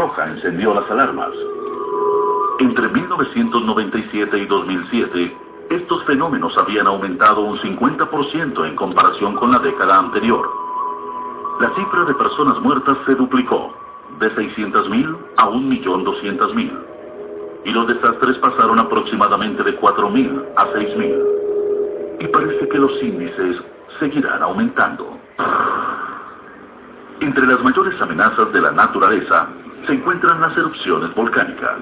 Roja encendió las alarmas. Entre 1997 y 2007, estos fenómenos habían aumentado un 50% en comparación con la década anterior. La cifra de personas muertas se duplicó, de 600.000 a 1.200.000. Y los desastres pasaron aproximadamente de 4.000 a 6.000. Y parece que los índices seguirán aumentando. Entre las mayores amenazas de la naturaleza se encuentran las erupciones volcánicas.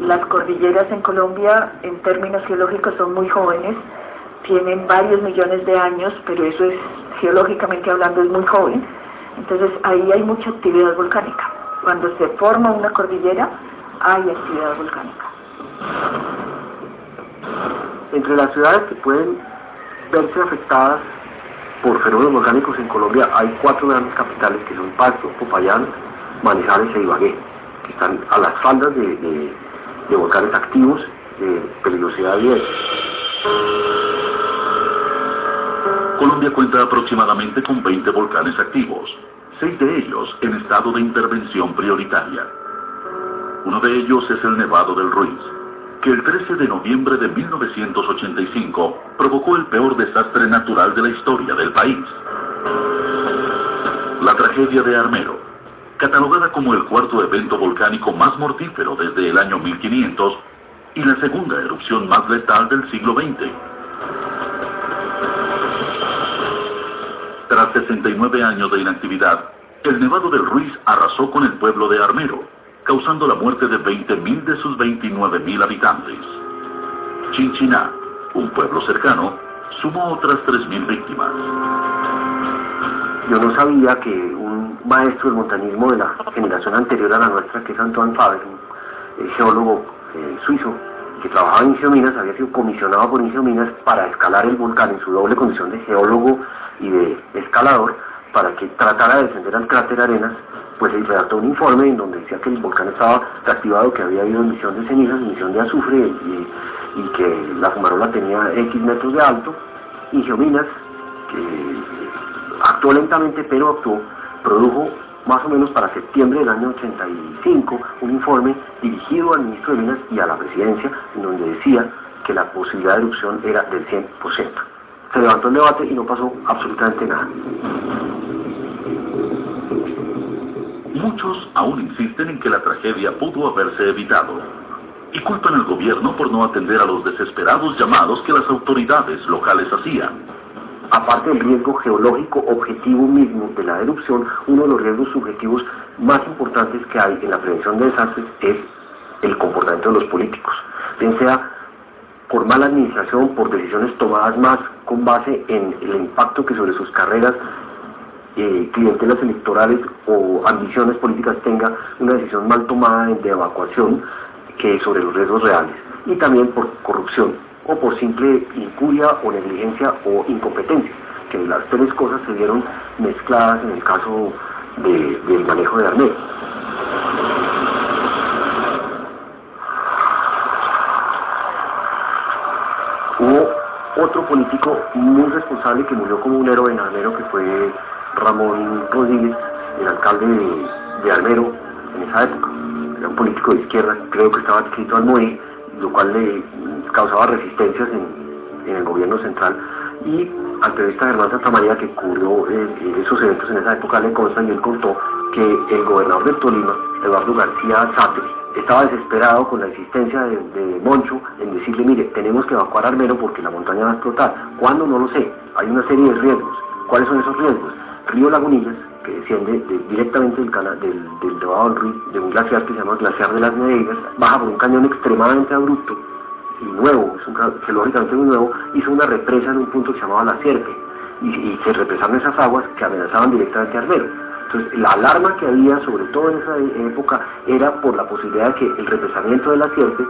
Las cordilleras en Colombia, en términos geológicos, son muy jóvenes, tienen varios millones de años, pero eso es, geológicamente hablando, es muy joven. Entonces ahí hay mucha actividad volcánica. Cuando se forma una cordillera, hay actividad volcánica. Entre las ciudades que pueden verse afectadas por fenómenos volcánicos en Colombia hay cuatro grandes capitales que son Pasto, Popayán, Manizales e Ibagué, que están a las faldas de, volcanes activos de peligrosidad 10. Colombia cuenta aproximadamente con 20 volcanes activos, seis de ellos en estado de intervención prioritaria. Uno de ellos es el Nevado del Ruiz, que el 13 de noviembre de 1985 provocó el peor desastre natural de la historia del país. La tragedia de Armero, catalogada como el cuarto evento volcánico más mortífero desde el año 1500 y la segunda erupción más letal del siglo XX. Tras 69 años de inactividad, el Nevado del Ruiz arrasó con el pueblo de Armero, causando la muerte de 20.000 de sus 29.000 habitantes. Chinchiná, un pueblo cercano, sumó otras 3.000 víctimas. Yo no sabía que un maestro del montañismo de la generación anterior a la nuestra, que es Antoine Faber, un geólogo eh, suizo, que trabajaba en Geominas, había sido comisionado por Geominas para escalar el volcán en su doble condición de geólogo y de escalador, para que tratara de defender al cráter Arenas pues se redactó un informe en donde decía que el volcán estaba reactivado, que había habido emisión de cenizas, emisión de azufre y, que la fumarola tenía X metros de alto. Y Geominas, que actuó lentamente, pero actuó, produjo más o menos para septiembre del año 85 un informe dirigido al ministro de Minas y a la presidencia, en donde decía que la posibilidad de erupción era del 100%. Se levantó el debate y no pasó absolutamente nada. Muchos aún insisten en que la tragedia pudo haberse evitado y culpan al gobierno por no atender a los desesperados llamados que las autoridades locales hacían. Aparte del riesgo geológico objetivo mismo de la erupción, uno de los riesgos subjetivos más importantes que hay en la prevención de desastres es el comportamiento de los políticos, bien sea por mala administración, por decisiones tomadas más con base en el impacto que sobre sus carreras eh, clientelas electorales o ambiciones políticas tenga una decisión mal tomada de evacuación que sobre los riesgos reales y también por corrupción o por simple incuria o negligencia o incompetencia, que las tres cosas se vieron mezcladas en el caso del manejo de Armero. Hubo otro político muy responsable que murió como un héroe en Armero que fue Ramón Rodríguez, el alcalde de, Almero en esa época. Era un político de izquierda, creo que estaba adscrito al MOE, lo cual le causaba resistencias en, el gobierno central. Y al periodista Germán Santamaría, que cubrió eh, esos eventos en esa época, le consta y él contó que el gobernador del Tolima, Eduardo García Zate, estaba desesperado con la existencia de, de, Moncho en decirle, mire, tenemos que evacuar Armero porque la montaña va a explotar. ¿Cuándo? No lo sé. Hay una serie de riesgos. ¿Cuáles son esos riesgos? Río Lagunillas, que desciende directamente del, canal, del, del de un glaciar que se llama Glaciar de las Medeiras, baja por un cañón extremadamente abrupto y nuevo, es un, geológicamente muy nuevo, hizo una represa en un punto que se llamaba La Sierpe, y, se represaron esas aguas que amenazaban directamente a Armero. Entonces, la alarma que había, sobre todo en esa época, era por la posibilidad de que el represamiento de La Sierpe,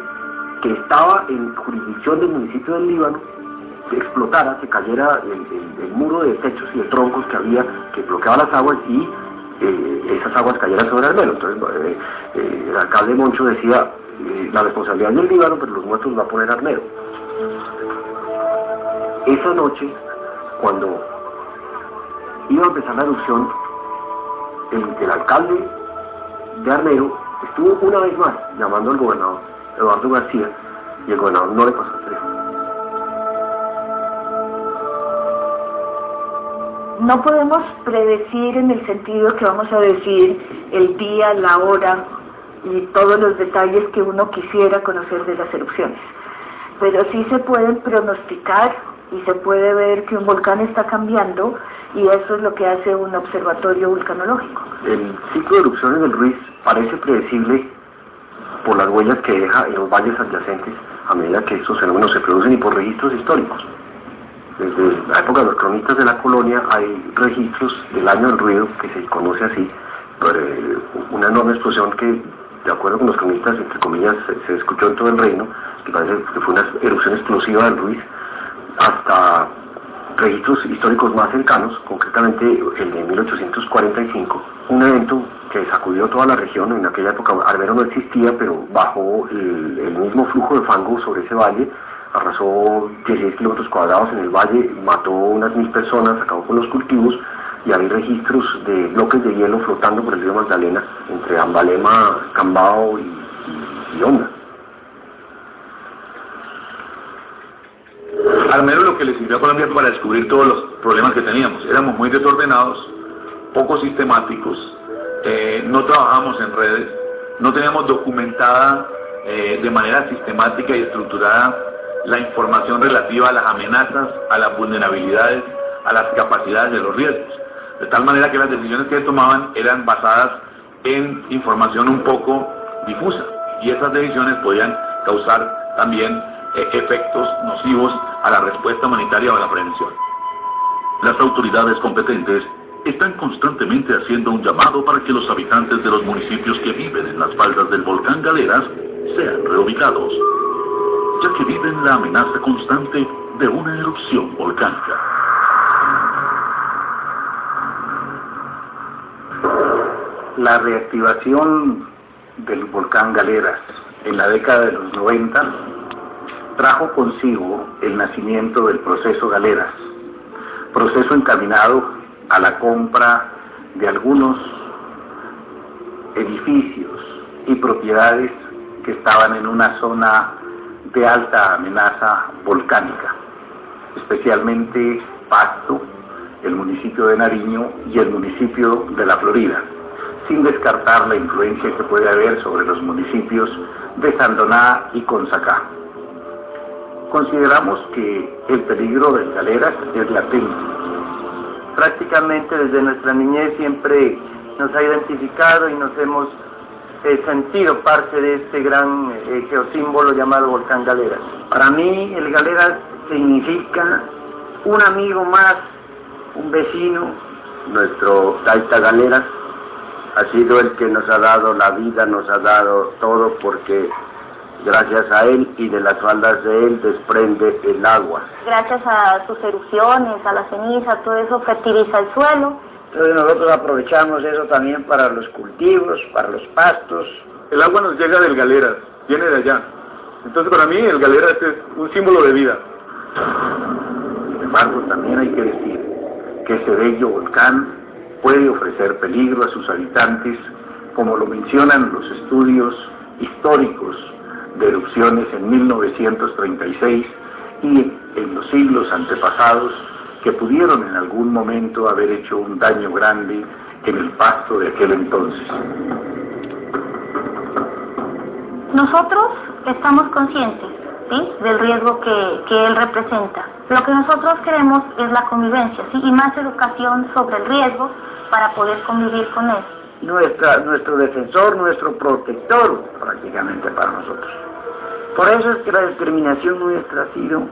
que estaba en jurisdicción del municipio del Líbano, explotara, que cayera el, muro de techos y de troncos que había, que bloqueaba las aguas y eh, esas aguas cayeran sobre Armero. Entonces eh, eh, el alcalde Moncho decía, la responsabilidad del Líbano, pero los muertos va a poner Armero. Esa noche, cuando iba a empezar la erupción, el alcalde de Armero estuvo una vez más llamando al gobernador Eduardo García y el gobernador no le pasó No podemos predecir en el sentido que vamos a decir el día, la hora y todos los detalles que uno quisiera conocer de las erupciones, pero sí se pueden pronosticar y se puede ver que un volcán está cambiando y eso es lo que hace un observatorio vulcanológico. El ciclo de erupciones del Ruiz parece predecible por las huellas que deja en los valles adyacentes a medida que estos fenómenos se producen y por registros históricos. Desde la época de los cronistas de la colonia hay registros del año del ruido, que se conoce así, una enorme explosión que, de acuerdo con los cronistas, entre comillas, se, se escuchó en todo el reino, que parece que fue una erupción explosiva del Ruiz, hasta registros históricos más cercanos, concretamente el de 1845, un evento que sacudió toda la región, en aquella época Armero no existía, pero bajó el, mismo flujo de fango sobre ese valle, arrasó 16 kilómetros cuadrados en el valle, mató unas mil personas, acabó con los cultivos, y hay registros de bloques de hielo flotando por el río Magdalena entre Ambalema, Cambao y, y Honda. Armero lo que le sirvió a Colombia para descubrir todos los problemas que teníamos. Éramos muy desordenados, poco sistemáticos, eh, no trabajamos en redes, no teníamos documentada eh, de manera sistemática y estructurada la información relativa a las amenazas, a las vulnerabilidades, a las capacidades de los riesgos. De tal manera que las decisiones que tomaban eran basadas en información un poco difusa y esas decisiones podían causar también eh, efectos nocivos a la respuesta humanitaria o a la prevención. Las autoridades competentes están constantemente haciendo un llamado para que los habitantes de los municipios que viven en las faldas del volcán Galeras sean reubicados, ya que viven la amenaza constante de una erupción volcánica. La reactivación del volcán Galeras en la década de los 90 trajo consigo el nacimiento del proceso Galeras, proceso encaminado a la compra de algunos edificios y propiedades que estaban en una zona de alta amenaza volcánica, especialmente Pasto, el municipio de Nariño y el municipio de La Florida, sin descartar la influencia que puede haber sobre los municipios de Sandoná y Consacá. Consideramos que el peligro de Galeras es latente. Prácticamente desde nuestra niñez siempre nos ha identificado y nos hemos eh, sentido parte de este gran eh, geosímbolo llamado Volcán Galeras. Para mí el Galeras significa un amigo más, un vecino. Nuestro Taita Galeras ha sido el que nos ha dado la vida, nos ha dado todo porque Gracias a él y de las faldas de él desprende el agua. Gracias a sus erupciones, a la ceniza, todo eso fertiliza el suelo. Entonces nosotros aprovechamos eso también para los cultivos, para los pastos. El agua nos llega del Galeras, viene de allá. Entonces para mí el Galeras es un símbolo de vida. Sin embargo, también hay que decir que ese bello volcán puede ofrecer peligro a sus habitantes, como lo mencionan los estudios históricos de erupciones en 1936 y en los siglos antepasados que pudieron en algún momento haber hecho un daño grande en el pasto de aquel entonces. Nosotros estamos conscientes del riesgo que, que, él representa. Lo que nosotros queremos es la convivencia ¿sí? y más educación sobre el riesgo para poder convivir con él. Nuestra, nuestro defensor, nuestro protector prácticamente para nosotros. Por eso es que la discriminación nuestra ha sido,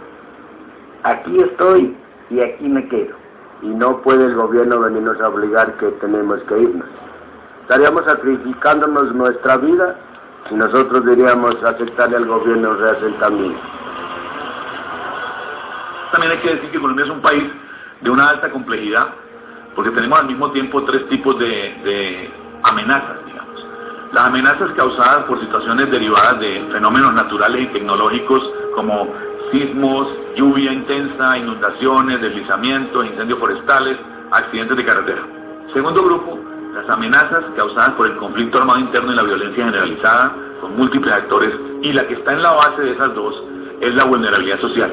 aquí estoy y aquí me quedo. Y no puede el gobierno venirnos a obligar que tenemos que irnos. Estaríamos sacrificándonos nuestra vida y nosotros diríamos aceptarle al gobierno reasentamiento. También hay que decir que Colombia es un país de una alta complejidad, porque tenemos al mismo tiempo tres tipos de, de amenazas las amenazas causadas por situaciones derivadas de fenómenos naturales y tecnológicos como sismos, lluvia intensa, inundaciones, deslizamientos, incendios forestales, accidentes de carretera. Segundo grupo, las amenazas causadas por el conflicto armado interno y la violencia generalizada, con múltiples actores, y la que está en la base de esas dos es la vulnerabilidad social.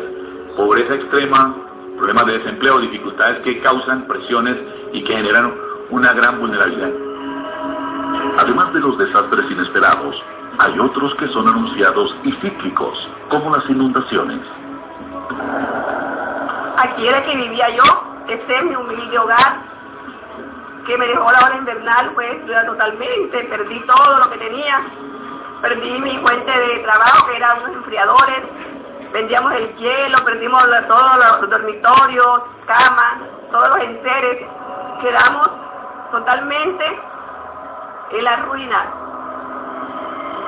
Pobreza extrema, problemas de desempleo, dificultades que causan presiones y que generan una gran vulnerabilidad. Además de los desastres inesperados, hay otros que son anunciados y cíclicos, como las inundaciones. Aquí era que vivía yo, este es mi humilde hogar, que me dejó la hora invernal, destruida totalmente, perdí todo lo que tenía, perdí mi fuente de trabajo, que eran unos enfriadores, vendíamos el hielo, perdimos todos los dormitorios, camas, todos los enseres, quedamos totalmente en la ruina.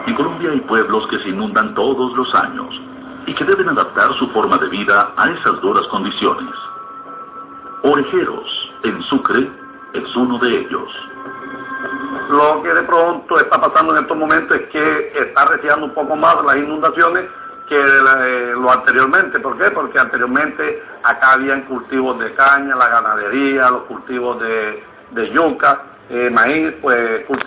En Colombia hay pueblos que se inundan todos los años y que deben adaptar su forma de vida a esas duras condiciones. Orejeros, en Sucre, es uno de ellos. Lo que de pronto está pasando en estos momentos es que está recibiendo un poco más las inundaciones que lo anteriormente. ¿Por qué? Porque anteriormente acá habían cultivos de caña, la ganadería, los cultivos de, de yuca, eh, maíz, pues